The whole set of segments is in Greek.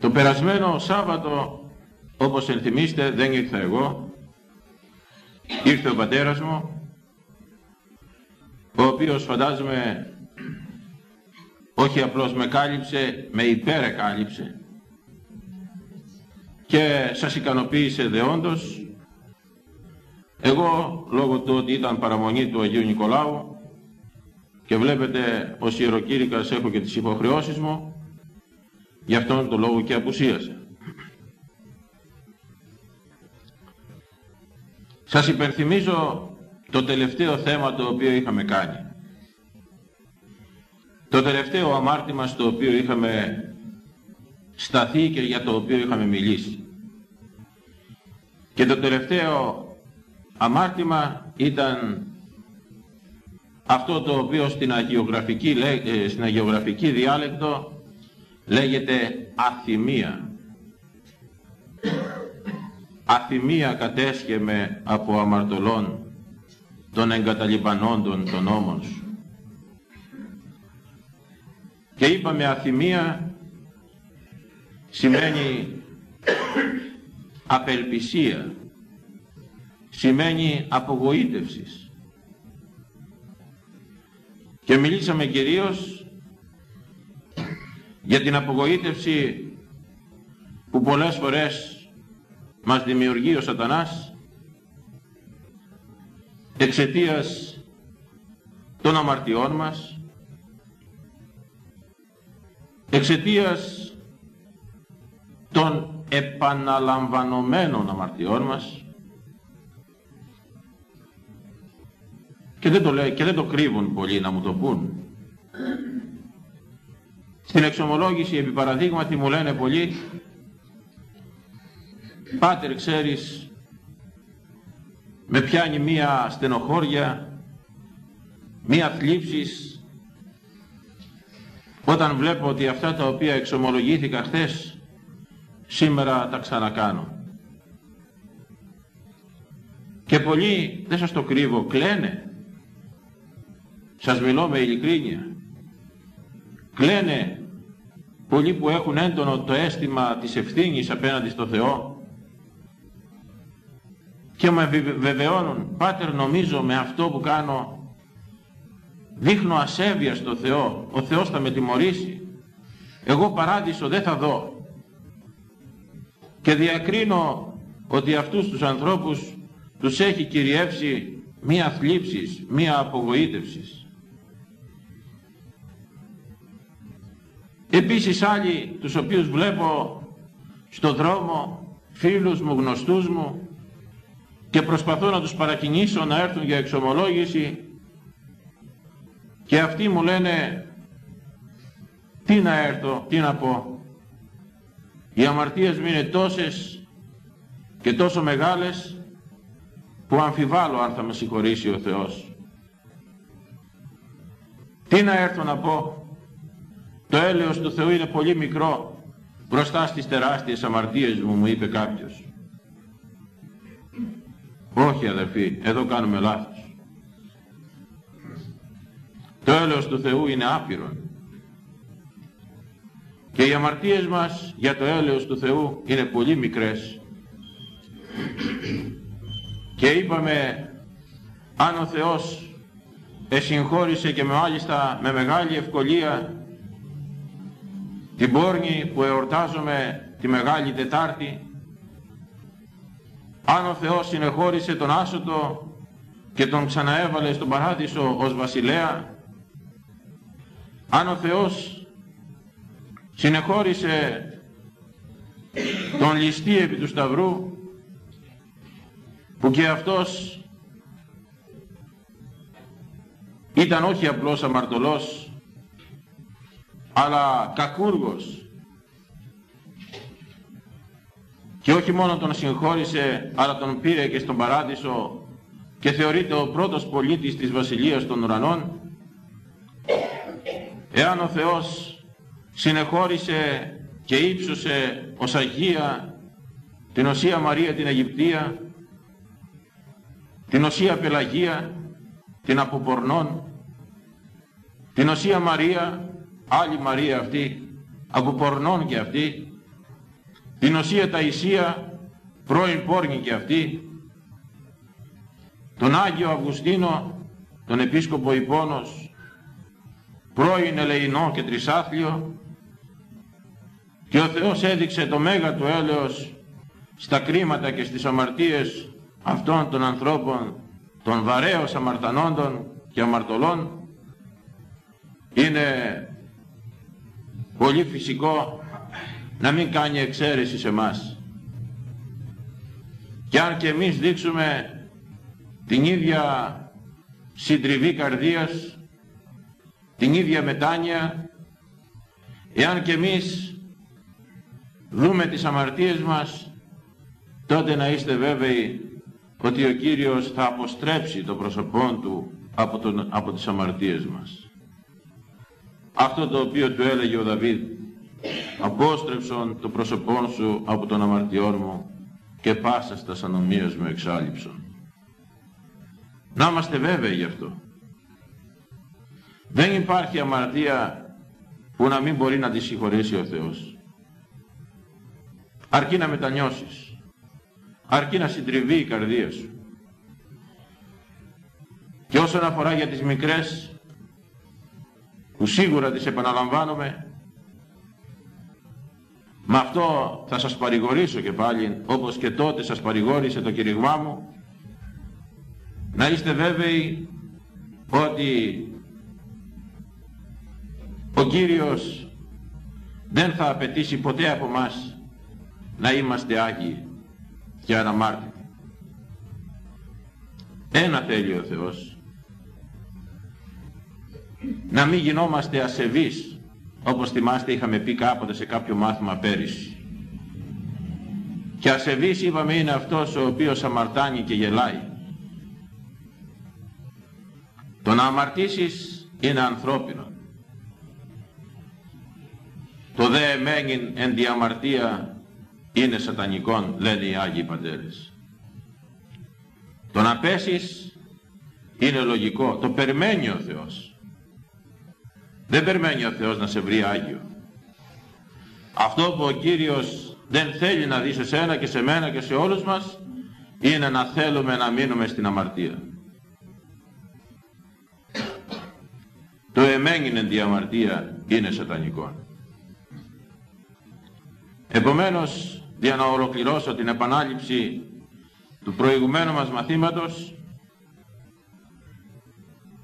Το περασμένο Σάββατο, όπως ενθυμίστε, δεν ήρθα εγώ. Ήρθε ο πατέρας μου, ο οποίος φαντάζομαι όχι απλώς με κάλυψε, με υπερεκάλυψε και σας ικανοποίησε δεόντως. Εγώ, λόγω του ότι ήταν παραμονή του Αγίου Νικολάου και βλέπετε ως ιεροκήρυκας έχω και τις υποχρεώσεις μου, γι' αυτόν τον λόγο και απουσίασε. Σας υπενθυμίζω το τελευταίο θέμα το οποίο είχαμε κάνει. Το τελευταίο αμάρτημα στο οποίο είχαμε σταθεί και για το οποίο είχαμε μιλήσει. Και το τελευταίο αμάρτημα ήταν αυτό το οποίο στην αγιογραφική, ε, στην αγιογραφική διάλεκτο λέγεται αθυμία. Αθυμία κατέσχεμε από αμαρτωλών των εγκαταλειπανόντων των νόμων σου. Και είπαμε αθυμία σημαίνει απελπισία, σημαίνει απογοήτευσης. Και μιλήσαμε κυρίως για την απογοήτευση που πολλές φορές μας δημιουργεί ο σατανάς εξαιτίας των αμαρτιών μας, εξαιτίας των επαναλαμβανωμένων αμαρτιών μας και δεν το, λέει, και δεν το κρύβουν πολλοί να μου το πούν. Στην εξομολόγηση επί παραδείγματι μου λένε πολλοί Πάτερ ξέρεις με πιάνει μία στενοχώρια μία θλίψης όταν βλέπω ότι αυτά τα οποία εξομολογήθηκα χθες σήμερα τα ξανακάνω. Και πολλοί, δεν σας το κρύβω, κλαίνε. Σας μιλώ με ειλικρίνεια. Κλαίνε πολλοί που έχουν έντονο το αίσθημα της ευθύνης απέναντι στο Θεό και με βεβαιώνουν, Πάτερ νομίζω με αυτό που κάνω δείχνω ασέβεια στο Θεό, ο Θεός θα με τιμωρήσει. Εγώ παράδεισο δεν θα δω και διακρίνω ότι αυτούς τους ανθρώπους τους έχει κυριεύσει μία θλίψης, μία απογοήτευσης. Επίσης άλλοι τους οποίους βλέπω στο δρόμο, φίλους μου, γνωστούς μου και προσπαθώ να τους παρακινήσω να έρθουν για εξομολόγηση και αυτοί μου λένε τι να έρθω, τι να πω. Οι αμαρτίες μου είναι τόσες και τόσο μεγάλες που αμφιβάλλω αν θα με συγχωρήσει ο Θεός. Τι να έρθω να πω, το έλεος του Θεού είναι πολύ μικρό μπροστά στις τεράστιες αμαρτίες μου, μου είπε κάποιος. Όχι αδερφοί, εδώ κάνουμε λάθος. Το έλεος του Θεού είναι άπειρον. Και οι αμαρτίες μας για το έλεος του Θεού είναι πολύ μικρές. Και είπαμε, αν ο Θεός εσυγχώρησε και μάλιστα με μεγάλη ευκολία την πόρνη που εορτάζουμε τη Μεγάλη Τετάρτη, αν ο Θεός συνεχώρησε τον άσωτο και τον ξαναέβαλε στον Παράδεισο ως βασιλέα, αν ο Θεός συνεχώρησε τον ληστή επί του Σταυρού που και αυτός ήταν όχι απλώς αμαρτωλός αλλά κακούργος. Και όχι μόνο τον συγχώρησε αλλά τον πήρε και στον Παράδεισο και θεωρείται ο πρώτος πολίτης της Βασιλείας των Ουρανών. Εάν ο Θεός συνεχώρησε και ύψωσε ως Αγία την Οσία Μαρία την Αιγυπτία, την Οσία Πελαγία, την Αποπορνών, την Οσία Μαρία, άλλη Μαρία αυτή, Αποπορνών και αυτή, την Οσία Ταϊσία, πρώην πόρνη και αυτή, τον Άγιο Αυγουστίνο, τον Επίσκοπο Ιππόνος, πρώην Ελεηνό και Τρισάθλιο και ο Θεός έδειξε το μέγα του έλεος στα κρίματα και στις αμαρτίες αυτών των ανθρώπων, των βαρέως αμαρτανόντων και αμαρτωλών, είναι πολύ φυσικό να μην κάνει εξαίρεση σε μας. Και αν και εμείς δείξουμε την ίδια συντριβή καρδίας, την ίδια μετάνοια, εάν και εμείς δούμε τις αμαρτίες μας, τότε να είστε βέβαιοι ότι ο Κύριος θα αποστρέψει το πρόσωπό Του από, τον, από τις αμαρτίες μας. Αυτό το οποίο του έλεγε ο Δαβίδ, απόστρεψον το πρόσωπό σου από τον αμαρτιών μου και πάσα στα ανομίας μου εξάλληψον. Να είμαστε βέβαιοι γι' αυτό. Δεν υπάρχει αμαρτία που να μην μπορεί να τη συγχωρήσει ο Θεός. Αρκεί να μετανιώσεις. Αρκεί να συντριβεί η καρδία σου. Και όσον αφορά για τις μικρές, που σίγουρα τις επαναλαμβάνουμε, με αυτό θα σας παρηγορήσω και πάλι, όπως και τότε σας παρηγόρησε το κηρυγμά μου, να είστε βέβαιοι ότι ο Κύριος δεν θα απαιτήσει ποτέ από μας να είμαστε Άγιοι και αναμάρτητοι. Ένα θέλει ο Θεός. Να μην γινόμαστε ασεβείς, όπως θυμάστε είχαμε πει κάποτε σε κάποιο μάθημα πέρυσι. Και ασεβής είπαμε είναι αυτός ο οποίος αμαρτάνει και γελάει. Το να αμαρτήσεις είναι ανθρώπινο. Το δε εμένην εν διαμαρτία είναι σατανικών, λένε οι Άγιοι Πατέρες. Το να πέσεις είναι λογικό. Το περιμένει ο Θεός. Δεν περιμένει ο Θεός να σε βρει Άγιο. Αυτό που ο Κύριος δεν θέλει να δει σε σένα και σε μένα και σε όλους μας είναι να θέλουμε να μείνουμε στην αμαρτία. Το εμένγινεν διαμαρτία είναι σατανικό. Επομένως, για να ολοκληρώσω την επανάληψη του προηγουμένου μας μαθήματος,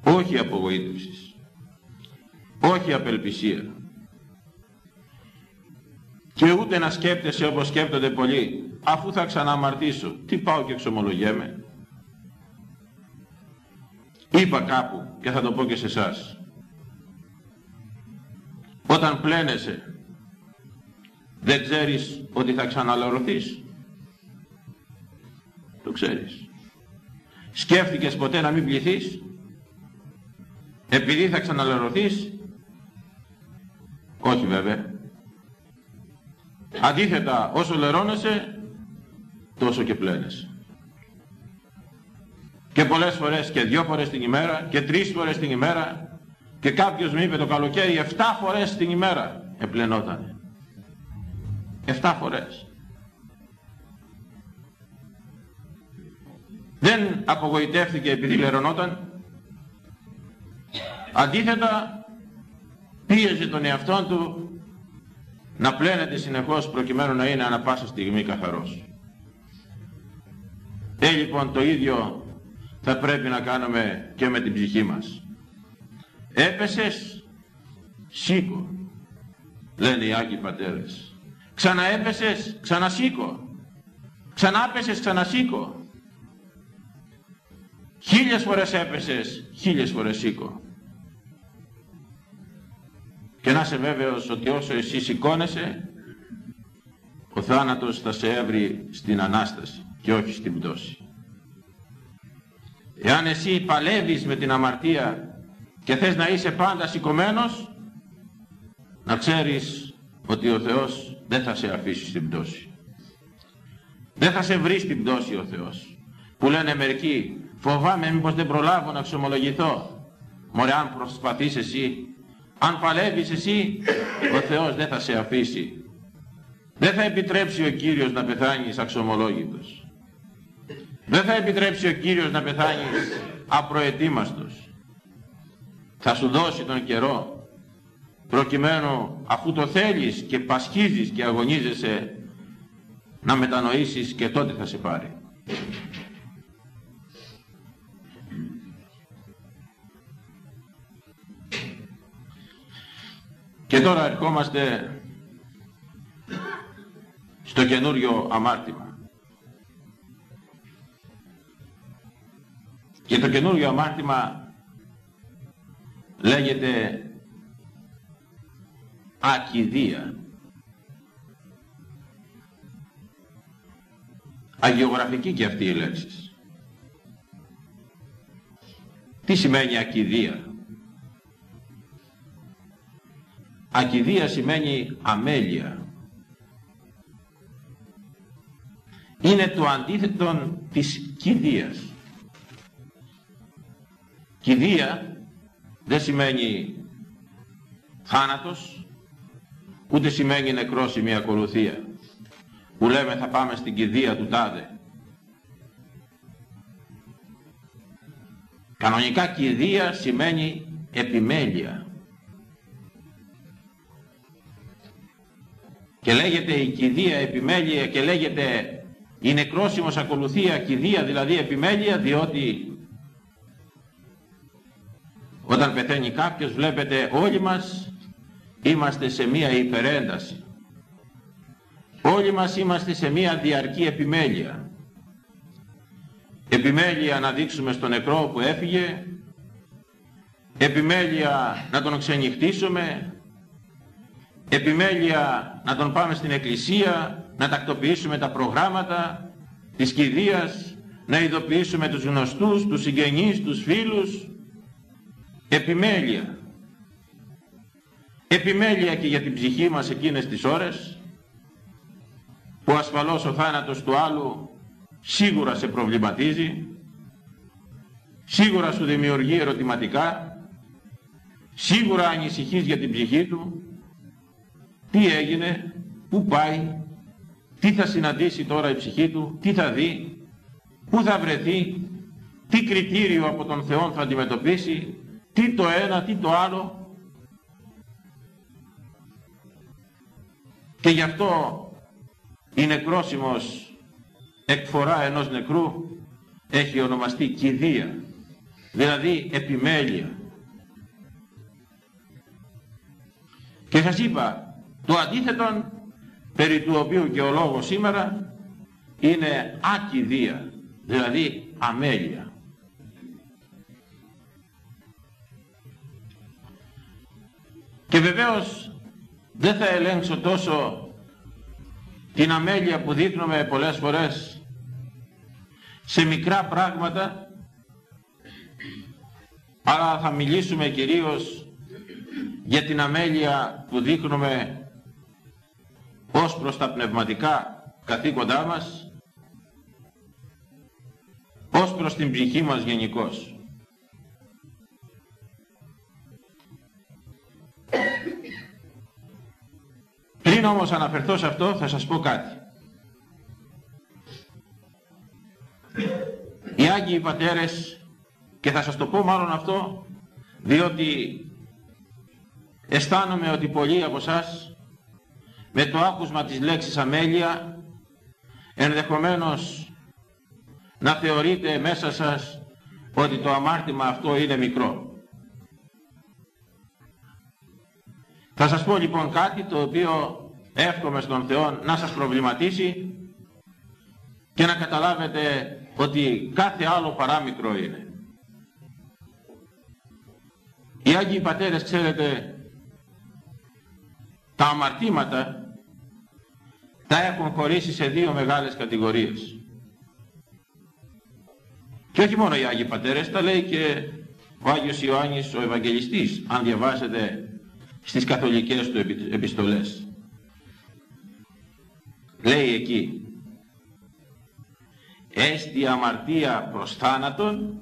όχι απογοήτευσης, όχι απελπισία και ούτε να σκέπτεσαι όπως σκέπτονται πολλοί, αφού θα ξαναμαρτήσω, τι πάω και εξομολογέμαι. Είπα κάπου και θα το πω και σε εσάς. Όταν πλένεσαι, δεν ξέρεις ότι θα ξαναλωρωθείς. Το ξέρεις. Σκέφτηκες ποτέ να μην πληθείς, επειδή θα ξαναλωρωθείς. Όχι βέβαια. Αντίθετα, όσο λερώνεσαι, τόσο και πλένεσαι. Και πολλές φορές και δυο φορές την ημέρα και τρεις φορές την ημέρα και κάποιος μου είπε το καλοκαίρι 7 φορές την ημέρα επλενότανε. 7 φορές. Δεν απογοητεύτηκε επειδή λερωνόταν. Αντίθετα πίεζε τον εαυτό του να πλένεται συνεχώς προκειμένου να είναι ανα πάσα στιγμή καθαρός. Ε, λοιπόν το ίδιο θα πρέπει να κάνουμε και με την ψυχή μας. Έπεσες, σήκω, λένε οι Άγιοι Πατέρες. Ξαναέπεσες, ξανασήκω. Ξανάπεσες, ξανασήκω. Χίλιες φορές έπεσες, χίλιες φορές σήκω. Και να είσαι βέβαιος ότι όσο εσύ σηκώνεσαι, ο θάνατος θα σε έβρει στην Ανάσταση και όχι στην πτώση. Εάν εσύ παλεύεις με την αμαρτία και θες να είσαι πάντα σηκωμένος, να ξέρεις ότι ο Θεός δεν θα σε αφήσει στην πτώση. Δεν θα σε βρει στην πτώση ο Θεός. Που λένε μερικοί, φοβάμαι μήπως δεν προλάβω να ξομολογηθώ. Μωρέ αν προσπαθείς εσύ, αν παλεύεις εσύ, ο Θεός δεν θα σε αφήσει. Δεν θα επιτρέψει ο Κύριος να πεθάνεις αξιωμολόγητος. Δεν θα επιτρέψει ο Κύριος να πεθάνεις απροετοίμαστος. Θα σου δώσει τον καιρό προκειμένου αφού το θέλεις και πασχίζεις και αγωνίζεσαι να μετανοήσεις και τότε θα σε πάρει. Και τώρα ερχόμαστε στο καινούριο αμάρτημα. Και το καινούριο αμάρτημα λέγεται ακιδεία. Αγιογραφική και αυτή η λέξη. Τι σημαίνει ακιδεία; Ακιδεία σημαίνει αμέλεια. Είναι το αντίθετο της κηδείας. Κηδεία δεν σημαίνει θάνατος, ούτε σημαίνει νεκρόσιμη ακολουθία. Που λέμε θα πάμε στην κηδεία του τάδε. Κανονικά κηδεία σημαίνει επιμέλεια. Και λέγεται η κηδεία επιμέλεια και λέγεται η νεκρόσιμος ακολουθία κηδεία δηλαδή επιμέλεια διότι όταν πεθαίνει κάποιος βλέπετε όλοι μας είμαστε σε μία υπερένταση. Όλοι μας είμαστε σε μία διαρκή επιμέλεια. Επιμέλεια να δείξουμε στον νεκρό που έφυγε, επιμέλεια να τον ξενυχτήσουμε, επιμέλεια να τον πάμε στην εκκλησία, να τακτοποιήσουμε τα προγράμματα της κηδείας, να ειδοποιήσουμε τους γνωστούς, τους συγγενείς, τους φίλους, επιμέλεια. Επιμέλεια και για την ψυχή μας εκείνες τις ώρες, που ασφαλώς ο θάνατος του άλλου σίγουρα σε προβληματίζει, σίγουρα σου δημιουργεί ερωτηματικά, σίγουρα ανησυχείς για την ψυχή του, τι έγινε, πού πάει, τι θα συναντήσει τώρα η ψυχή του, τι θα δει, πού θα βρεθεί, τι κριτήριο από τον Θεό θα αντιμετωπίσει, τι το ένα, τι το άλλο. Και γι' αυτό η νεκρόσιμος εκφορά ενός νεκρού έχει ονομαστεί κηδεία, δηλαδή επιμέλεια. Και σας είπα, το αντίθετο περί του οποίου και ο λόγος σήμερα είναι ακηδεία, δηλαδή αμέλεια. Και βεβαίως δεν θα ελέγξω τόσο την αμέλεια που δείχνουμε πολλές φορές σε μικρά πράγματα αλλά θα μιλήσουμε κυρίως για την αμέλεια που δείχνουμε ως προς τα πνευματικά καθήκοντά μας ως προς την ψυχή μας γενικώς. Πριν όμως αναφερθώ σε αυτό θα σας πω κάτι. Οι Άγιοι Πατέρες και θα σας το πω μάλλον αυτό διότι αισθάνομαι ότι πολλοί από σας με το άκουσμα της λέξης αμέλεια ενδεχομένως να θεωρείτε μέσα σας ότι το αμάρτημα αυτό είναι μικρό. Θα σας πω λοιπόν κάτι το οποίο εύχομαι στον Θεό να σας προβληματίσει και να καταλάβετε ότι κάθε άλλο παράμικρο είναι. Οι Άγιοι Πατέρες ξέρετε τα αμαρτήματα τα έχουν χωρίσει σε δύο μεγάλες κατηγορίες. Και όχι μόνο οι Άγιοι Πατέρες, τα λέει και ο Άγιος Ιωάννης ο Ευαγγελιστής, αν διαβάσετε στις καθολικές του επιστολές. Λέει εκεί, έστι αμαρτία προς θάνατον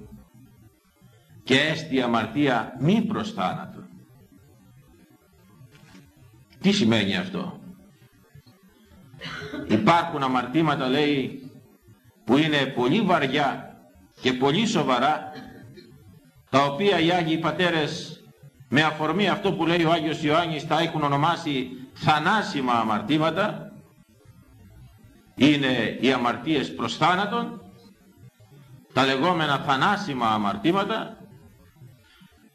και έστι αμαρτία μη προς θάνατον. Τι σημαίνει αυτό; Υπάρχουν αμαρτήματα λέει που είναι πολύ βαριά και πολύ σοβαρά τα οποία οι Άγιοι Πατέρες με αφορμή αυτό που λέει ο Άγιος Ιωάννης τα έχουν ονομάσει θανάσιμα αμαρτήματα. Είναι οι αμαρτίες προς θάνατον τα λεγόμενα θανάσιμα αμαρτήματα.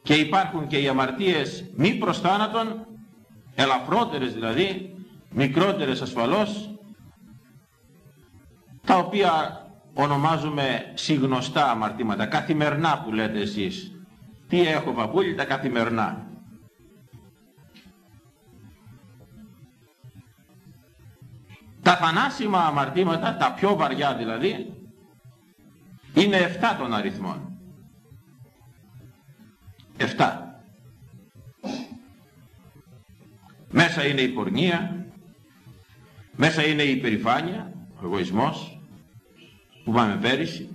Και υπάρχουν και οι αμαρτίες μη προς θάνατον ελαφρότερες δηλαδή μικρότερες ασφαλώς τα οποία ονομάζουμε συγνωστά αμαρτήματα, καθημερινά που λέτε εσείς. Τι έχω παππούλη, τα καθημερινά. Τα θανάσιμα αμαρτήματα, τα πιο βαριά δηλαδή, είναι 7 των αριθμών. 7. Μέσα είναι η πορνεία, μέσα είναι η υπερηφάνεια, ο εγωισμός, που πάμε πέρυσι.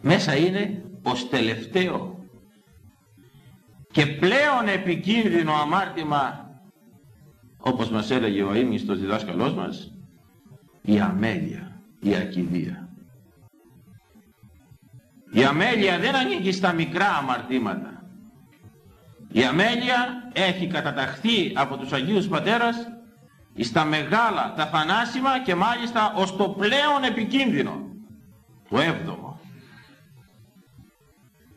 Μέσα είναι ως τελευταίο και πλέον επικίνδυνο αμάρτημα όπως μας έλεγε ο αείμνηστος διδάσκαλός μας η αμέλεια, η ακιδεία. Η αμέλεια δεν ανήκει στα μικρά αμαρτήματα. Η αμέλεια έχει καταταχθεί από τους Αγίους Πατέρας στα μεγάλα, τα θανάσιμα και μάλιστα ως το πλέον επικίνδυνο. Το έβδομο.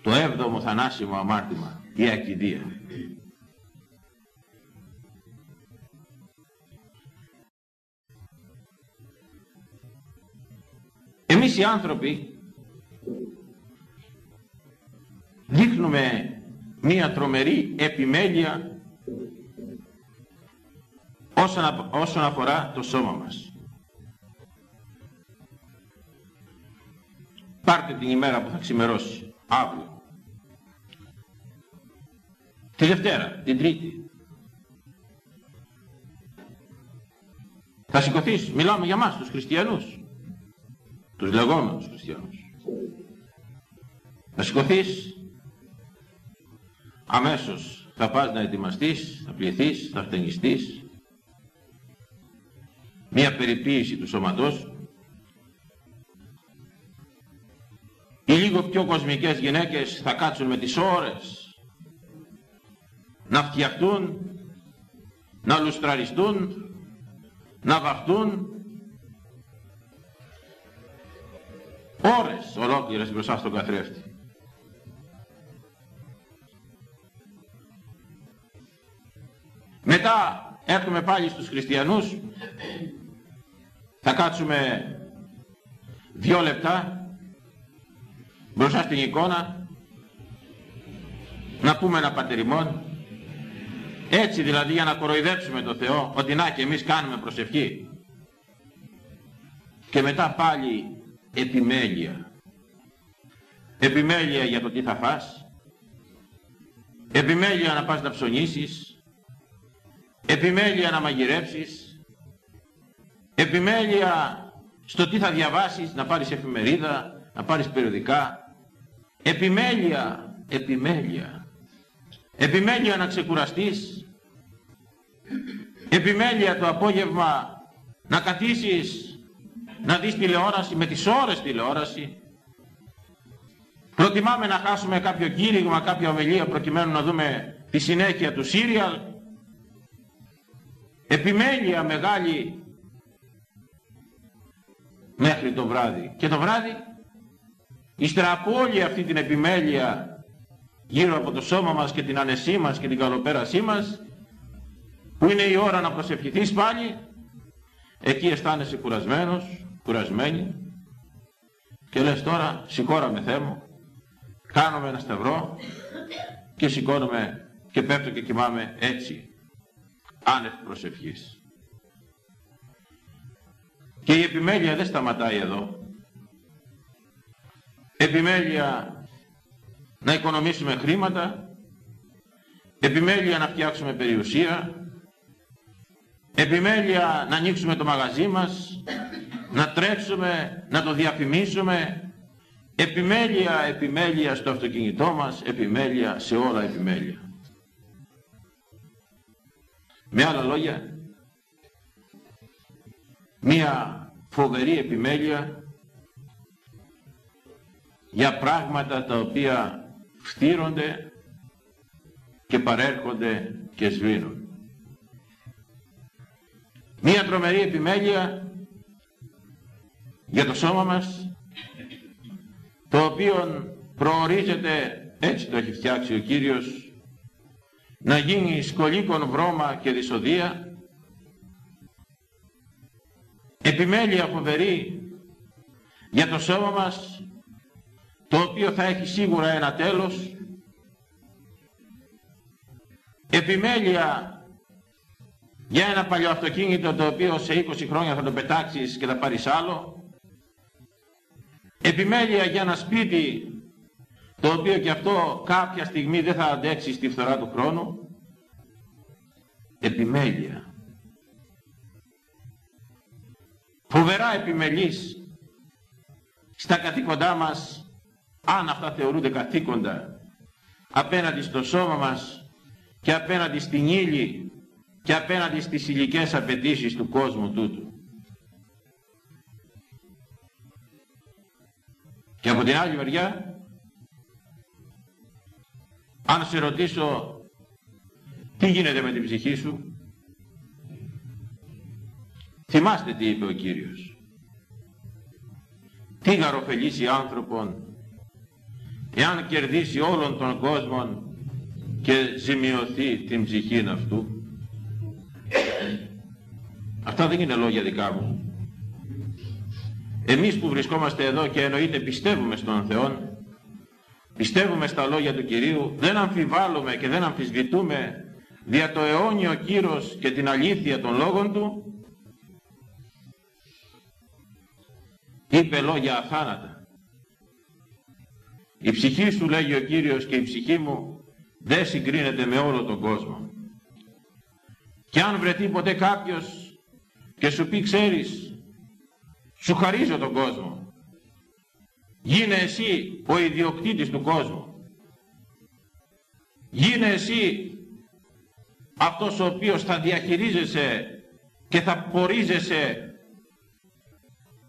Το έβδομο θανάσιμο αμάρτημα, η ακιδεία. Εμείς οι άνθρωποι δείχνουμε μία τρομερή επιμέλεια όσον αφορά το σώμα μας. Πάρτε την ημέρα που θα ξημερώσει, αύριο. Τη Δευτέρα, την Τρίτη. Θα σηκωθείς, μιλάμε για μας τους χριστιανούς, τους λεγόμενους χριστιανούς. Θα σηκωθείς, αμέσως θα πας να ετοιμαστείς, θα πληθείς, θα φτενιστείς, μία περιποίηση του σώματός οι λίγο πιο κοσμικές γυναίκες θα κάτσουν με τις ώρες να φτιαχτούν να λουστραριστούν να βαφτούν. Ώρες ολόκληρες μπροστά στον καθρέφτη μετά έρχομαι πάλι στους χριστιανούς. Θα κάτσουμε δύο λεπτά μπροστά στην εικόνα να πούμε ένα πατεριμόν έτσι δηλαδή για να κοροϊδέψουμε το Θεό ότι να και εμείς κάνουμε προσευχή. Και μετά πάλι επιμέλεια. Επιμέλεια για το τι θα φας. Επιμέλεια να πας να ψωνίσεις επιμέλεια να μαγειρέψεις επιμέλεια στο τι θα διαβάσεις, να πάρεις εφημερίδα, να πάρεις περιοδικά. Επιμέλεια, επιμέλεια. Επιμέλεια να ξεκουραστείς. Επιμέλεια το απόγευμα να καθίσεις, να δεις τηλεόραση, με τις ώρες τηλεόραση. Προτιμάμε να χάσουμε κάποιο κήρυγμα, κάποια ομιλία προκειμένου να δούμε τη συνέχεια του σύριαλ. Επιμέλεια μεγάλη μέχρι το βράδυ. Και το βράδυ, ύστερα από όλη αυτή την επιμέλεια γύρω από το σώμα μας και την ανεσή μας και την καλοπέρασή μας, που είναι η ώρα να προσευχηθείς πάλι, εκεί αισθάνεσαι κουρασμένος, κουρασμένη και λες τώρα σηκώραμε Θεέ μου, κάνουμε ένα σταυρό και σηκώνομαι και πέφτω και κοιμάμαι έτσι, άνευ προσευχής. Και η επιμέλεια δεν σταματάει εδώ. Επιμέλεια να οικονομήσουμε χρήματα, επιμέλεια να φτιάξουμε περιουσία, επιμέλεια να ανοίξουμε το μαγαζί μας, να τρέξουμε, να το διαφημίσουμε, επιμέλεια, επιμέλεια στο αυτοκίνητό μας, επιμέλεια σε όλα επιμέλεια. Με άλλα λόγια, μία φοβερή επιμέλεια για πράγματα τα οποία φτύρονται και παρέρχονται και σβήνουν. Μία τρομερή επιμέλεια για το σώμα μας το οποίο προορίζεται, έτσι το έχει φτιάξει ο Κύριος, να γίνει σκολίκον βρώμα και δυσοδεία, επιμέλεια φοβερή για το σώμα μας, το οποίο θα έχει σίγουρα ένα τέλος, επιμέλεια για ένα παλιό αυτοκίνητο το οποίο σε 20 χρόνια θα το πετάξεις και θα πάρεις άλλο, επιμέλεια για ένα σπίτι το οποίο και αυτό κάποια στιγμή δεν θα αντέξει στη φθορά του χρόνου επιμέλεια φοβερά επιμελής στα καθήκοντά μας αν αυτά θεωρούνται καθήκοντα απέναντι στο σώμα μας και απέναντι στην ύλη και απέναντι στις υλικές απαιτήσεις του κόσμου τούτου. Και από την άλλη μεριά, αν σε ρωτήσω τι γίνεται με την ψυχή σου, θυμάστε τι είπε ο Κύριος. Τι γαροφελήσει άνθρωπον εάν κερδίσει όλων των κόσμων και ζημιωθεί την ψυχή αυτού; Αυτά δεν είναι λόγια δικά μου. Εμείς που βρισκόμαστε εδώ και εννοείται πιστεύουμε στον Θεό, πιστεύουμε στα λόγια του Κυρίου, δεν αμφιβάλλουμε και δεν αμφισβητούμε δια το αιώνιο κύρος και την αλήθεια των λόγων Του, είπε λόγια αθάνατα. Η ψυχή σου λέγει ο Κύριος και η ψυχή μου δεν συγκρίνεται με όλο τον κόσμο. Και αν βρεθεί ποτέ κάποιος και σου πει ξέρεις σου χαρίζω τον κόσμο. Γίνε εσύ ο ιδιοκτήτης του κόσμου. Γίνε εσύ αυτός ο οποίος θα διαχειρίζεσαι και θα πορίζεσαι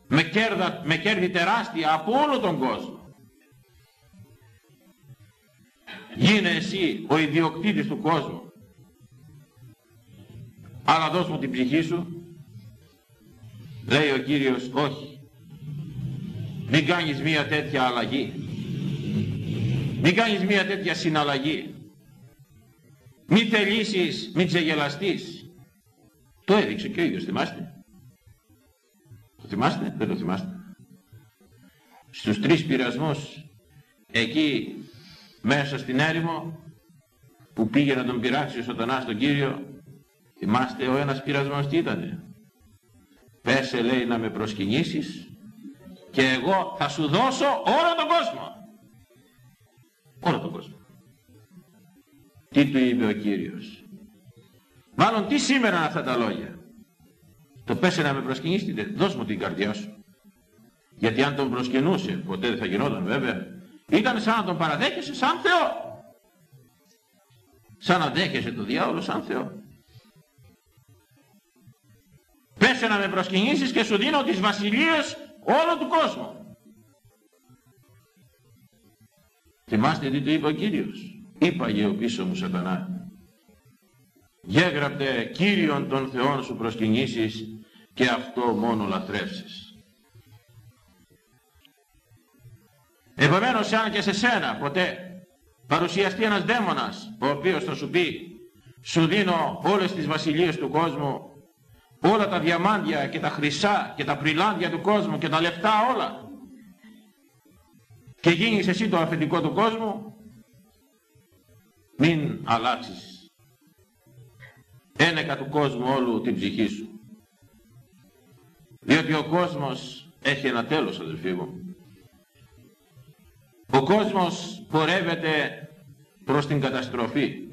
με, κέρδα, με κέρδη τεράστια από όλο τον κόσμο. Γίνε εσύ ο ιδιοκτήτης του κόσμου. Αλλά δώσ' μου την ψυχή σου Λέει ο Κύριος όχι. Μην κάνεις μία τέτοια αλλαγή. Μην κάνεις μία τέτοια συναλλαγή. Μην θελήσεις, μην ξεγελαστείς. Το έδειξε και ο ίδιος, θυμάστε. Το θυμάστε, δεν το θυμάστε. Στους τρεις πειρασμούς, εκεί μέσα στην έρημο, που πήγε να τον πειράξει ο σωτανάς τον Κύριο, θυμάστε ο ένας πειρασμός τι ήτανε. Πέσε λέει να με προσκυνήσεις και εγώ θα σου δώσω όλο τον κόσμο. Όλο τον κόσμο. Τι του είπε ο Κύριος. Μάλλον τι σήμερα αυτά τα λόγια. Το πέσε να με προσκυνήσετε, δώσ' μου την καρδιά σου. Γιατί αν τον προσκυνούσε, ποτέ δεν θα γινόταν βέβαια, ήταν σαν να τον παραδέχεσαι σαν Θεό. Σαν να δέχεσαι το διάολο σαν Θεό. Πέσε να με προσκυνήσεις και σου δίνω τις βασιλείες όλο του κόσμου. Θυμάστε τι του είπε ο Κύριος. Είπαγε ο πίσω μου σατανά. Γέγραπτε Κύριον των Θεών σου προσκυνήσεις και αυτό μόνο λατρεύσεις. Επομένως αν και σε σένα ποτέ παρουσιαστεί ένας δαίμονας ο οποίος θα σου πει σου δίνω όλες τις βασιλείες του κόσμου όλα τα διαμάντια και τα χρυσά και τα πριλάντια του κόσμου και τα λεφτά όλα. Και γίνεις εσύ το αφεντικό του κόσμου. Μην αλλάξεις ένεκα του κόσμου όλου την ψυχή σου. Διότι ο κόσμος έχει ένα τέλος αδελφοί μου. Ο κόσμος πορεύεται προς την καταστροφή.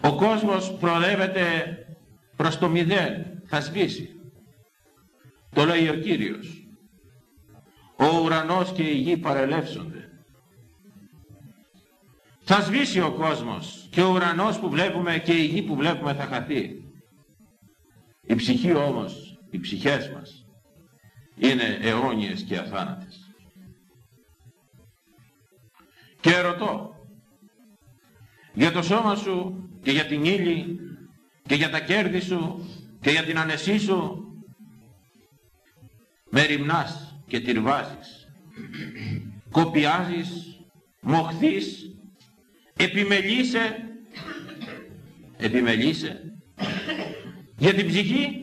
Ο κόσμος προοδεύεται προς το μηδέν θα σβήσει. Το λέει ο Κύριος. Ο ουρανός και η γη παρελεύσονται. Θα σβήσει ο κόσμος και ο ουρανός που βλέπουμε και η γη που βλέπουμε θα χαθεί. Η ψυχή όμως, οι ψυχές μας είναι αιώνιες και αθάνατες. Και ερωτώ, για το σώμα σου και για την ύλη και για τα κέρδη σου και για την ανεσή σου με ρημνάς και τυρβάζεις. Κοπιάζεις μοχθείς επιμελείσαι επιμελείσαι για την ψυχή.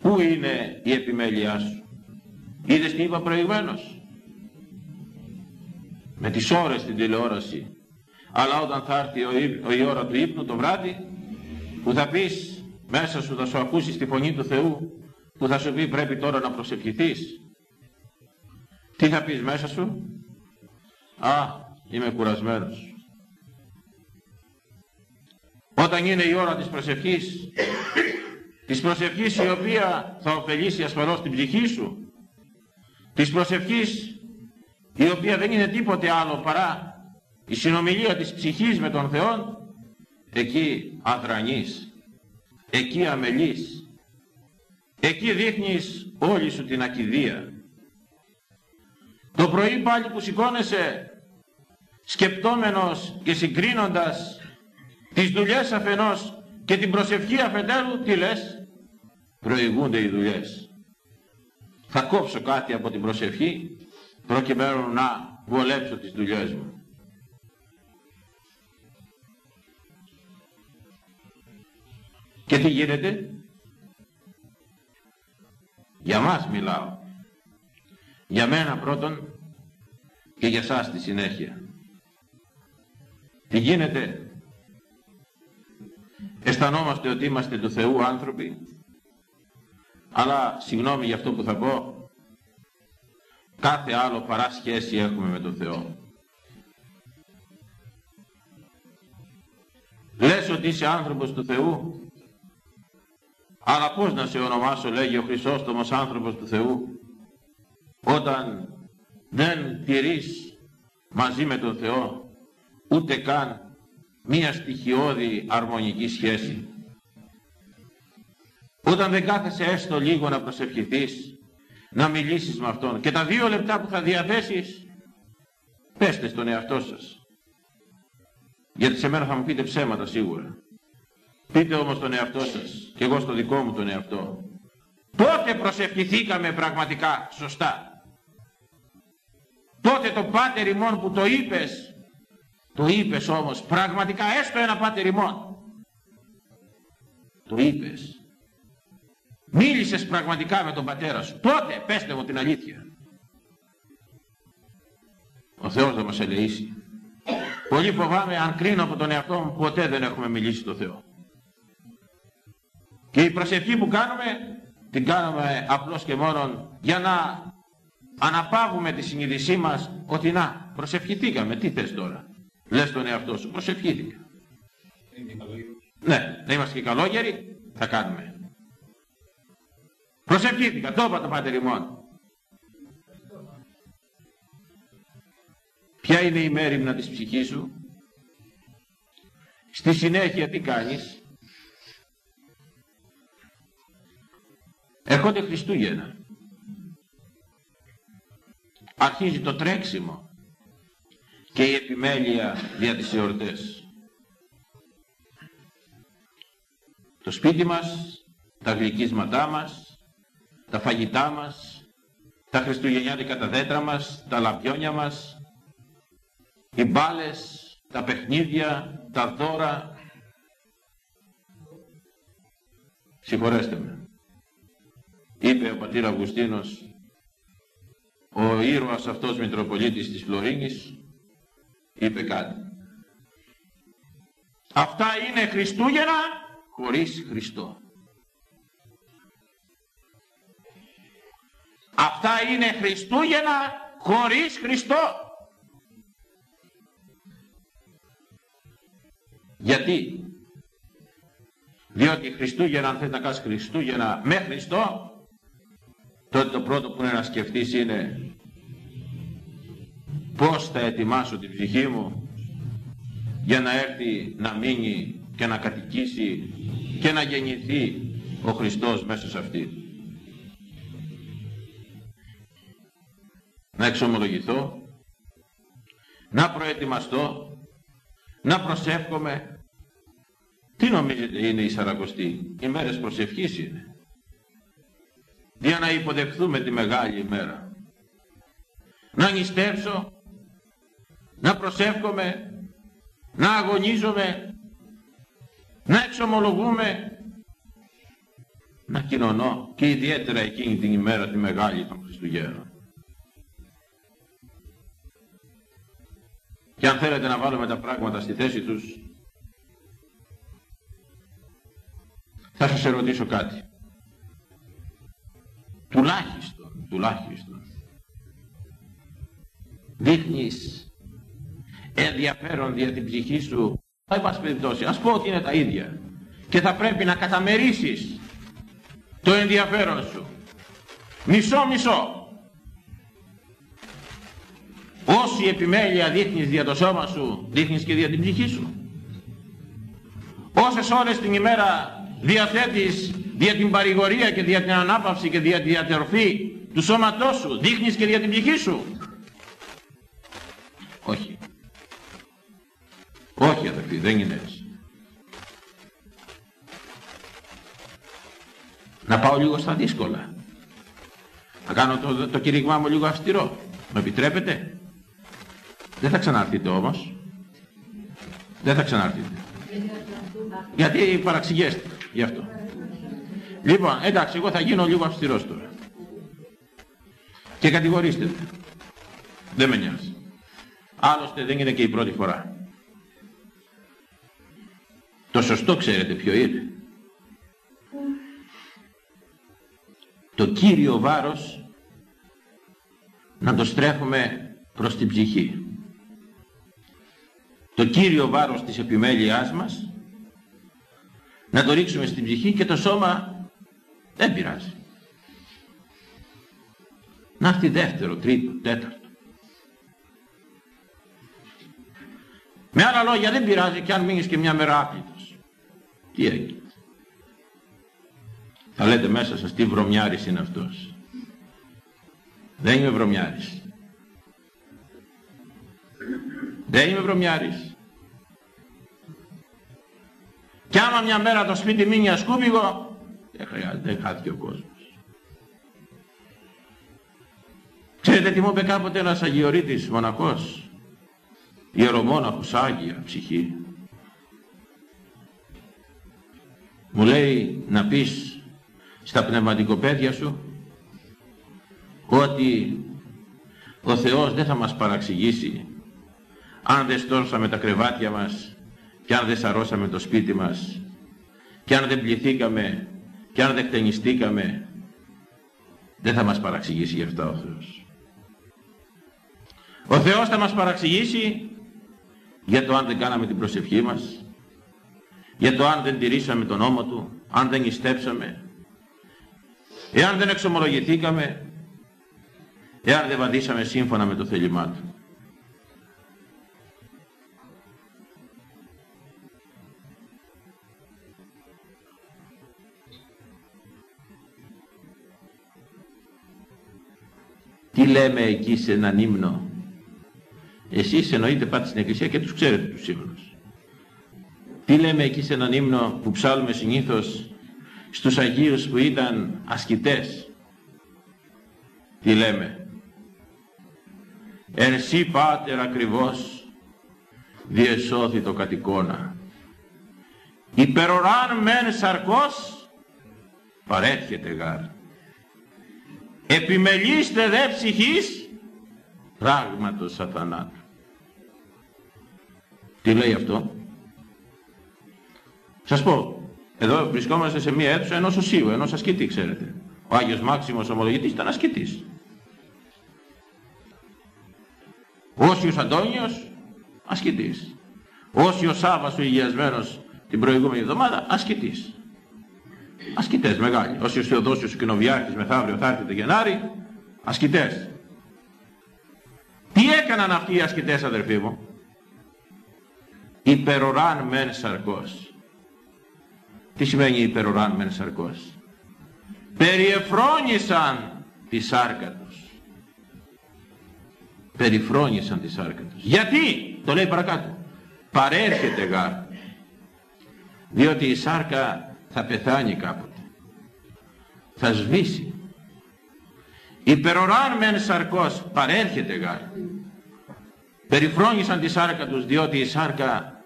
Πού είναι η επιμέλειά σου; Είδες τι είπα προηγουμένως; Με τις ώρες στην τηλεόραση αλλά όταν θα έρθει η ώρα του ύπνου το βράδυ που θα πεις μέσα σου θα σου ακούσεις τη φωνή του Θεού που θα σου πει πρέπει τώρα να προσευχηθείς τι θα πεις μέσα σου; Α είμαι κουρασμένος όταν είναι η ώρα της προσευχής της προσευχής η οποία θα ωφελήσει ασφαλώς την ψυχή σου της προσευχής η οποία δεν είναι τίποτε άλλο παρά η συνομιλία της ψυχής με τον Θεό εκεί αδρανείς εκεί αμελείς εκεί δείχνεις όλη σου την ακιδεία. Το πρωί πάλι που σηκώνεσαι σκεπτόμενος και συγκρίνοντας τις δουλειές αφενός και την προσευχή αφεντέρου τι λες; Προηγούνται οι δουλειές. Θα κόψω κάτι από την προσευχή προκειμένου να βολέψω τις δουλειές μου Και τι γίνεται; Για μας μιλάω. Για μένα πρώτον και για σας στη συνέχεια. Τι γίνεται; Αισθανόμαστε ότι είμαστε του Θεού άνθρωποι. Αλλά συγγνώμη για αυτό που θα πω. Κάθε άλλο παρά σχέση έχουμε με τον Θεό. Λες ότι είσαι άνθρωπος του Θεού αλλά πώς να σε ονομάσω λέγει ο Χρυσόστομος άνθρωπος του Θεού όταν δεν τηρείς μαζί με τον Θεό ούτε καν μία στοιχειώδη αρμονική σχέση. Όταν δεν κάθεσαι έστω λίγο να προσευχηθείς, να μιλήσεις με Αυτόν και τα δύο λεπτά που θα διαθέσεις, πέστε στον εαυτό σας. Γιατί σε μένα θα μου πείτε ψέματα σίγουρα. Πείτε όμως τον εαυτό σας και εγώ στο δικό μου τον εαυτό. Πότε προσευχηθήκαμε πραγματικά σωστά; Τότε το πάτερ ημών που το είπες, το είπες όμως πραγματικά έστω ένα πάτερ ημών. Το είπες. Μίλησες πραγματικά με τον πατέρα σου. Τότε πέστε μου την αλήθεια. Ο Θεός θα μας ελεήσει. Πολύ φοβάμαι αν κρίνω από τον εαυτό μου ποτέ δεν έχουμε μιλήσει το Θεό. Και η προσευχή που κάνουμε, την κάνουμε απλώς και μόνο για να αναπαύουμε τη συνείδησή μας ότι να, προσευχηθήκαμε, τι θες τώρα; Λες τον εαυτό σου, προσευχήθηκα. Ναι, να είμαστε και καλόγεροι, θα κάνουμε. Προσευχήθηκα, το είπα το Πάτερ ημών. Ποια είναι η μέρημνα της ψυχής σου; Στη συνέχεια τι κάνεις; Έρχονται Χριστούγεννα. Αρχίζει το τρέξιμο και η επιμέλεια για τις εορτές. Το σπίτι μας, τα γλυκίσματά μας, τα φαγητά μας, τα χριστουγεννιάτικα τα δέντρα μας, τα λαμπιόνια μας, οι μπάλες, τα παιχνίδια, τα δώρα. Συγχωρέστε με είπε ο πατήρ Αυγουστίνος ο ήρωας αυτός Μητροπολίτης της Φλωρίνης είπε κάτι. Αυτά είναι Χριστούγεννα χωρίς Χριστό. Αυτά είναι Χριστούγεννα χωρίς Χριστό. Γιατί; Διότι Χριστούγεννα αν θες να κάνεις Χριστούγεννα με Χριστό τότε το πρώτο που είναι να σκεφτείς είναι πώς θα ετοιμάσω την ψυχή μου για να έρθει να μείνει και να κατοικήσει και να γεννηθεί ο Χριστός μέσα σε αυτή. Να εξομολογηθώ, να προετοιμαστώ, να προσεύχομαι. Τι νομίζετε είναι η Σαρακοστή, οι μέρες προσευχής είναι. Για να υποδεχθούμε τη μεγάλη ημέρα. Να νηστεύσω, να προσεύχομαι, να αγωνίζομαι, να εξομολογούμε, να κοινωνώ και ιδιαίτερα εκείνη την ημέρα τη μεγάλη των Χριστουγέννων. Και αν θέλετε να βάλουμε τα πράγματα στη θέση τους, θα σας ερωτήσω κάτι. Τουλάχιστον, τουλάχιστον, δείχνεις ενδιαφέρον για την ψυχή σου, θα πάση περιπτώσει, ας πω ότι είναι τα ίδια. Και θα πρέπει να καταμερίσεις το ενδιαφέρον σου. Μισό μισό. Όση επιμέλεια δείχνεις για το σώμα σου, δείχνεις και για την ψυχή σου. Όσες ώρες την ημέρα διαθέτεις για την παρηγορία και για την ανάπαυση και για τη διατροφή του σώματός σου, δείχνεις και για την ψυχή σου. Όχι. Όχι αδερφοί, δεν είναι έτσι. Να πάω λίγο στα δύσκολα. Να κάνω το, το κηρύγμά μου λίγο αυστηρό. Με επιτρέπετε; Δεν θα ξανάρθετε όμως. Δεν θα ξανάρθετε. Γιατί παραξηγέστε γι' αυτό. Λοιπόν, εντάξει, εγώ θα γίνω λίγο αυστηρός τώρα. Και κατηγορήστε Δεν με νοιάζει. Άλλωστε δεν είναι και η πρώτη φορά. Το σωστό ξέρετε ποιο είναι. Το κύριο βάρος να το στρέφουμε προς την ψυχή. Το κύριο βάρος της επιμέλειάς μας να το ρίξουμε στην ψυχή και το σώμα δεν πειράζει. Να έρθει δεύτερο, τρίτο, τέταρτο. Με άλλα λόγια δεν πειράζει και αν μείνεις και μια μέρα άπλητος. Τι έγινε. Θα λέτε μέσα σας τι βρωμιάρης είναι αυτός. Δεν είμαι βρωμιάρης. Δεν είμαι βρωμιάρης. Κι άμα μια μέρα το σπίτι μείνει ασκούμπηγο, δεν χρειάζεται, δεν χάθηκε ο κόσμος. Ξέρετε τι μου είπε κάποτε ένας Αγιορείτης μοναχός, ιερομόναχος, Άγια, ψυχή. Μου λέει να πεις στα πνευματικοπαίδια σου ότι ο Θεός δεν θα μας παραξηγήσει αν δεν στόρσαμε τα κρεβάτια μας και αν δεν σαρώσαμε το σπίτι μας και αν δεν πληθήκαμε και αν δεν χτενιστήκαμε δεν θα μας παραξηγήσει γι' αυτά ο Θεός. Ο Θεός θα μας παραξηγήσει για το αν δεν κάναμε την προσευχή μας, για το αν δεν τηρήσαμε τον νόμο Του, αν δεν ιστέψαμε, εάν δεν εξομολογηθήκαμε, εάν δεν βαδίσαμε σύμφωνα με το θέλημά Του. Τι λέμε εκεί σε έναν ύμνο; Εσείς εννοείτε πάτε στην εκκλησία και τους ξέρετε τους ύμνους. Τι λέμε εκεί σε έναν ύμνο που ψάλουμε συνήθως στους Αγίους που ήταν ασκητές; Τι λέμε; Ερσή πάτερ ακριβώς διεσώθη το κατοικώνα. Υπεροράν μεν σαρκός παρέρχεται γάρ. Επιμελήστε δε ψυχής πράγματος σατανάτου. Τι λέει αυτό; Σας πω, εδώ βρισκόμαστε σε μία αίθουσα ενός οσίου, ενός ασκητή, ξέρετε. Ο Άγιος Μάξιμος ομολογητής ήταν ασκητής. Ο Όσιος Αντώνιος, ασκητής. Ο Όσιος Σάββας ο υγιασμένος την προηγούμενη εβδομάδα, ασκητής. Ασκητές μεγάλοι. Όσιος Θεοδόσιος ο κοινοβιάρχης μεθαύριο θα έρθει το Γενάρη, ασκητές. Τι έκαναν αυτοί οι ασκητές αδερφοί μου; Υπεροράν μεν σαρκός. Τι σημαίνει υπεροράν μεν σαρκός; Περιεφρόνησαν τη σάρκα τους. Περιφρόνησαν τη σάρκα τους. Γιατί, το λέει παρακάτω. Παρέρχεται γάρ. Διότι η σάρκα θα πεθάνει κάποτε. Θα σβήσει. Υπεροράν μεν σαρκός παρέρχεται γάρ. Περιφρόνησαν τη σάρκα τους διότι η σάρκα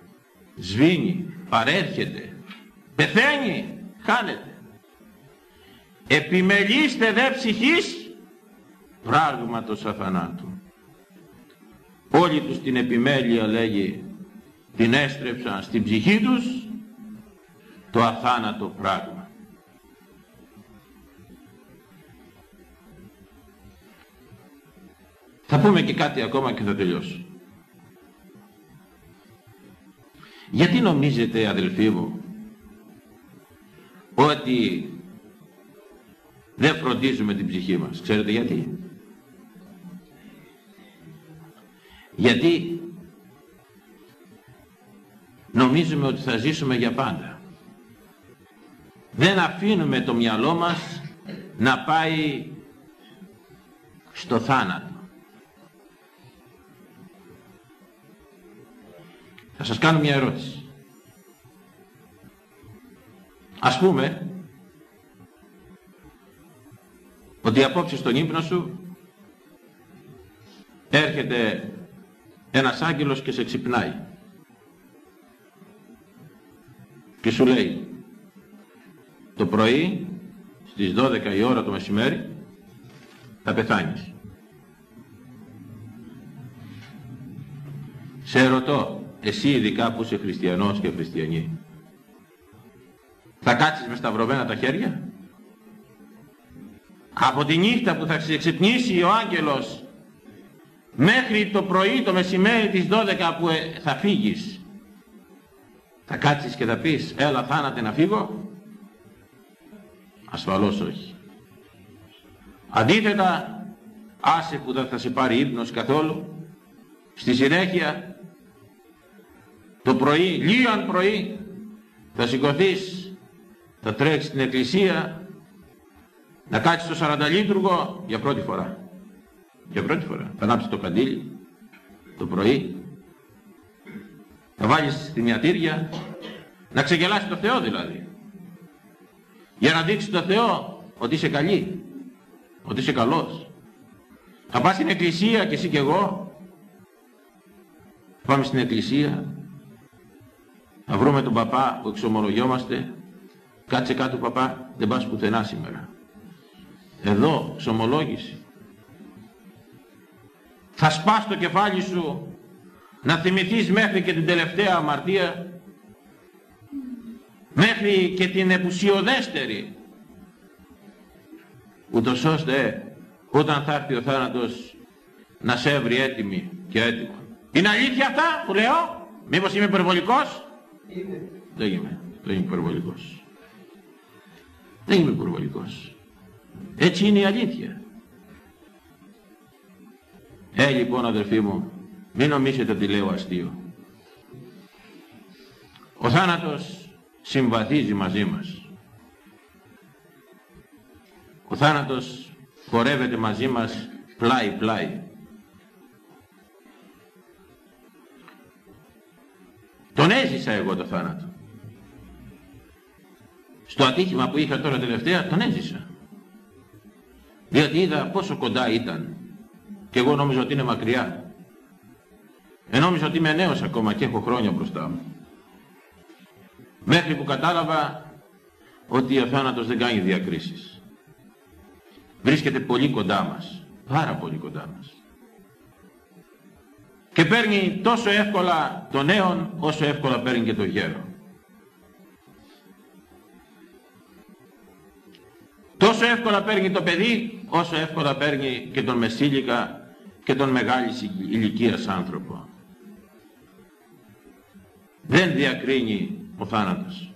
σβήνει, παρέρχεται, πεθαίνει, χάνεται. Επιμελήστε δε ψυχής πράγματος αθανάτου. Όλοι τους την επιμέλεια λέγει την έστρεψαν στην ψυχή τους το αθάνατο πράγμα. Θα πούμε και κάτι ακόμα και θα τελειώσω. Γιατί νομίζετε αδελφοί μου ότι δεν φροντίζουμε την ψυχή μας; Ξέρετε γιατί; Γιατί νομίζουμε ότι θα ζήσουμε για πάντα. Δεν αφήνουμε το μυαλό μας να πάει στο θάνατο. Θα σας κάνω μια ερώτηση. Ας πούμε ότι απόψε στον ύπνο σου έρχεται ένας άγγελος και σε ξυπνάει και σου λέει το πρωί στις 12 η ώρα το μεσημέρι θα πεθάνεις. Σε ρωτώ, εσύ ειδικά που είσαι χριστιανός και χριστιανή, θα κάτσεις με σταυρωμένα τα χέρια; Από τη νύχτα που θα σε ξυπνήσει ο άγγελος μέχρι το πρωί, το μεσημέρι της 12 που ε, θα φύγεις, θα κάτσεις και θα πεις, έλα θάνατε να φύγω. Ασφαλώς όχι. Αντίθετα, άσε που δεν θα σε πάρει ύπνος καθόλου, στη συνέχεια, το πρωί, λίγαν πρωί, θα σηκωθείς, θα τρέξεις στην εκκλησία, να κάτσεις στο 40 λίτουργο για πρώτη φορά. Για πρώτη φορά. Θα ανάψεις το καντήλι, το πρωί, θα βάλεις τη μιατήρια, να ξεγελάσει το Θεό δηλαδή. Για να δείξει το Θεό ότι είσαι καλή, ότι είσαι καλός. Θα πας στην εκκλησία και εσύ και εγώ. Πάμε στην εκκλησία. Θα βρούμε τον παπά που εξομολογιόμαστε. Κάτσε κάτω παπά, δεν πας πουθενά σήμερα. Εδώ, εξομολόγηση. Θα σπάς το κεφάλι σου να θυμηθείς μέχρι και την τελευταία αμαρτία μέχρι και την επουσιοδέστερη ούτως ώστε όταν θα έρθει ο θάνατος να σε έβρει έτοιμη και έτοιμο. Είναι αλήθεια αυτά που λέω, μήπως είμαι υπερβολικός; Είναι. Δεν είμαι, δεν είμαι υπερβολικός. Δεν είμαι υπερβολικός. Έτσι είναι η αλήθεια. Ε, λοιπόν αδερφοί μου, μην νομίζετε ότι λέω αστείο. Ο θάνατος συμβαθίζει μαζί μας. Ο θάνατος χορεύεται μαζί μας πλάι πλάι. Τον έζησα εγώ το θάνατο. Στο ατύχημα που είχα τώρα τελευταία τον έζησα. Διότι είδα πόσο κοντά ήταν και εγώ νόμιζα ότι είναι μακριά. Ε, νόμιζα ότι είμαι νέος ακόμα και έχω χρόνια μπροστά μου. Μέχρι που κατάλαβα ότι ο θάνατος δεν κάνει διακρίσεις. Βρίσκεται πολύ κοντά μας. Πάρα πολύ κοντά μας. Και παίρνει τόσο εύκολα το νέον όσο εύκολα παίρνει και το γέρο. Τόσο εύκολα παίρνει το παιδί όσο εύκολα παίρνει και τον μεσήλικα και τον μεγάλης ηλικίας άνθρωπο. Δεν διακρίνει ο θάνατος.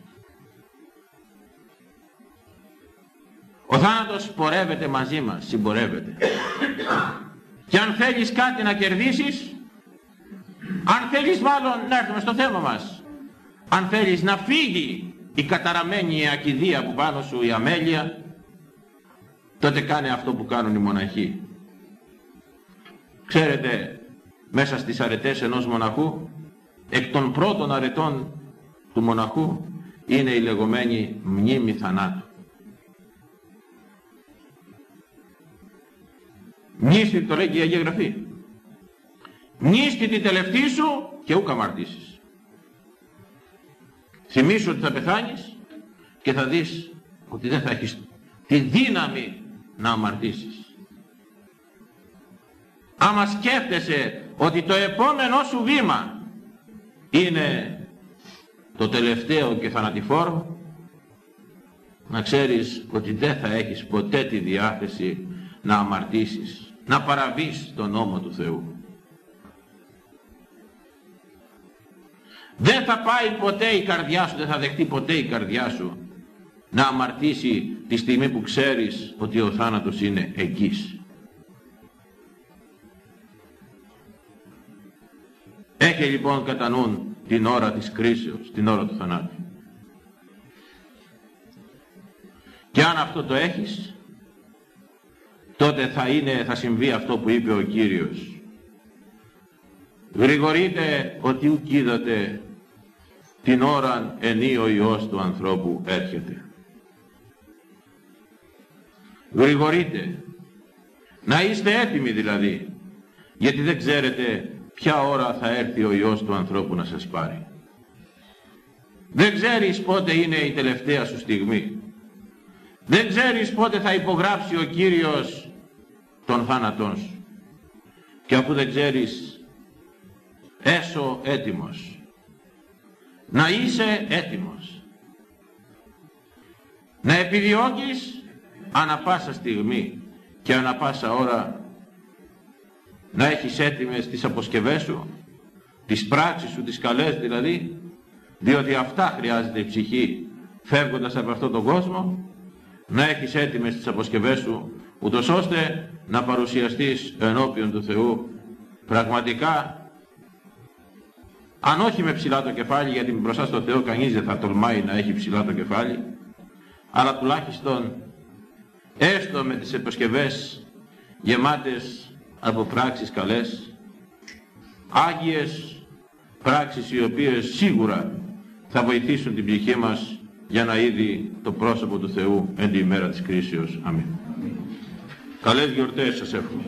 Ο θάνατος πορεύεται μαζί μας, συμπορεύεται. και αν θέλεις κάτι να κερδίσεις αν θέλεις μάλλον να έρθουμε στο θέμα μας αν θέλεις να φύγει η καταραμένη ακιδεία που πάνω σου η αμέλεια τότε κάνε αυτό που κάνουν οι μοναχοί ξέρετε μέσα στις αρετές ενός μοναχού εκ των πρώτων αρετών του μοναχού είναι η λεγόμενη μνήμη θανάτου Νίστη το λέει και η Αγία Γραφή. Νίστη την τελευταία σου και ούκα αμαρτήσεις. Θυμήσου ότι θα πεθάνεις και θα δεις ότι δεν θα έχεις τη δύναμη να αμαρτήσεις. Άμα σκέφτεσαι ότι το επόμενό σου βήμα είναι το τελευταίο και θανατηφόρο, να ξέρεις ότι δεν θα έχεις ποτέ τη διάθεση να αμαρτήσεις, να παραβείς τον νόμο του Θεού. Δεν θα πάει ποτέ η καρδιά σου, δεν θα δεχτεί ποτέ η καρδιά σου να αμαρτήσει τη στιγμή που ξέρεις ότι ο θάνατος είναι εγγύς. Έχει λοιπόν κατά νου την ώρα της κρίσεως, την ώρα του θανάτου. Και αν αυτό το έχεις, τότε θα, είναι, θα συμβεί αυτό που είπε ο Κύριος. Γρηγορείτε ότι ουκ είδατε την ώρα ενή ο Υιός του ανθρώπου έρχεται. Γρηγορείτε. Να είστε έτοιμοι δηλαδή. Γιατί δεν ξέρετε ποια ώρα θα έρθει ο Υιός του ανθρώπου να σας πάρει. Δεν ξέρεις πότε είναι η τελευταία σου στιγμή. Δεν ξέρεις πότε θα υπογράψει ο Κύριος τον θάνατόν σου. Και αφού δεν ξέρεις, έσω έτοιμος. Να είσαι έτοιμος. Να επιδιώκεις ανα πάσα στιγμή και ανα πάσα ώρα να έχεις έτοιμες τις αποσκευές σου, τις πράξεις σου, τις καλές δηλαδή, διότι αυτά χρειάζεται η ψυχή φεύγοντας από αυτόν τον κόσμο, να έχεις έτοιμες τις αποσκευές σου, ούτως ώστε να παρουσιαστείς ενώπιον του Θεού. Πραγματικά αν όχι με ψηλά το κεφάλι γιατί μπροστά στο Θεό κανείς δεν θα τολμάει να έχει ψηλά το κεφάλι αλλά τουλάχιστον έστω με τις επισκευές γεμάτες από πράξεις καλές άγιες πράξεις οι οποίες σίγουρα θα βοηθήσουν την ψυχή μας για να είδει το πρόσωπο του Θεού εν τη ημέρα της κρίσεως. Αμήν. Καλές γιορτές σας εύχομαι.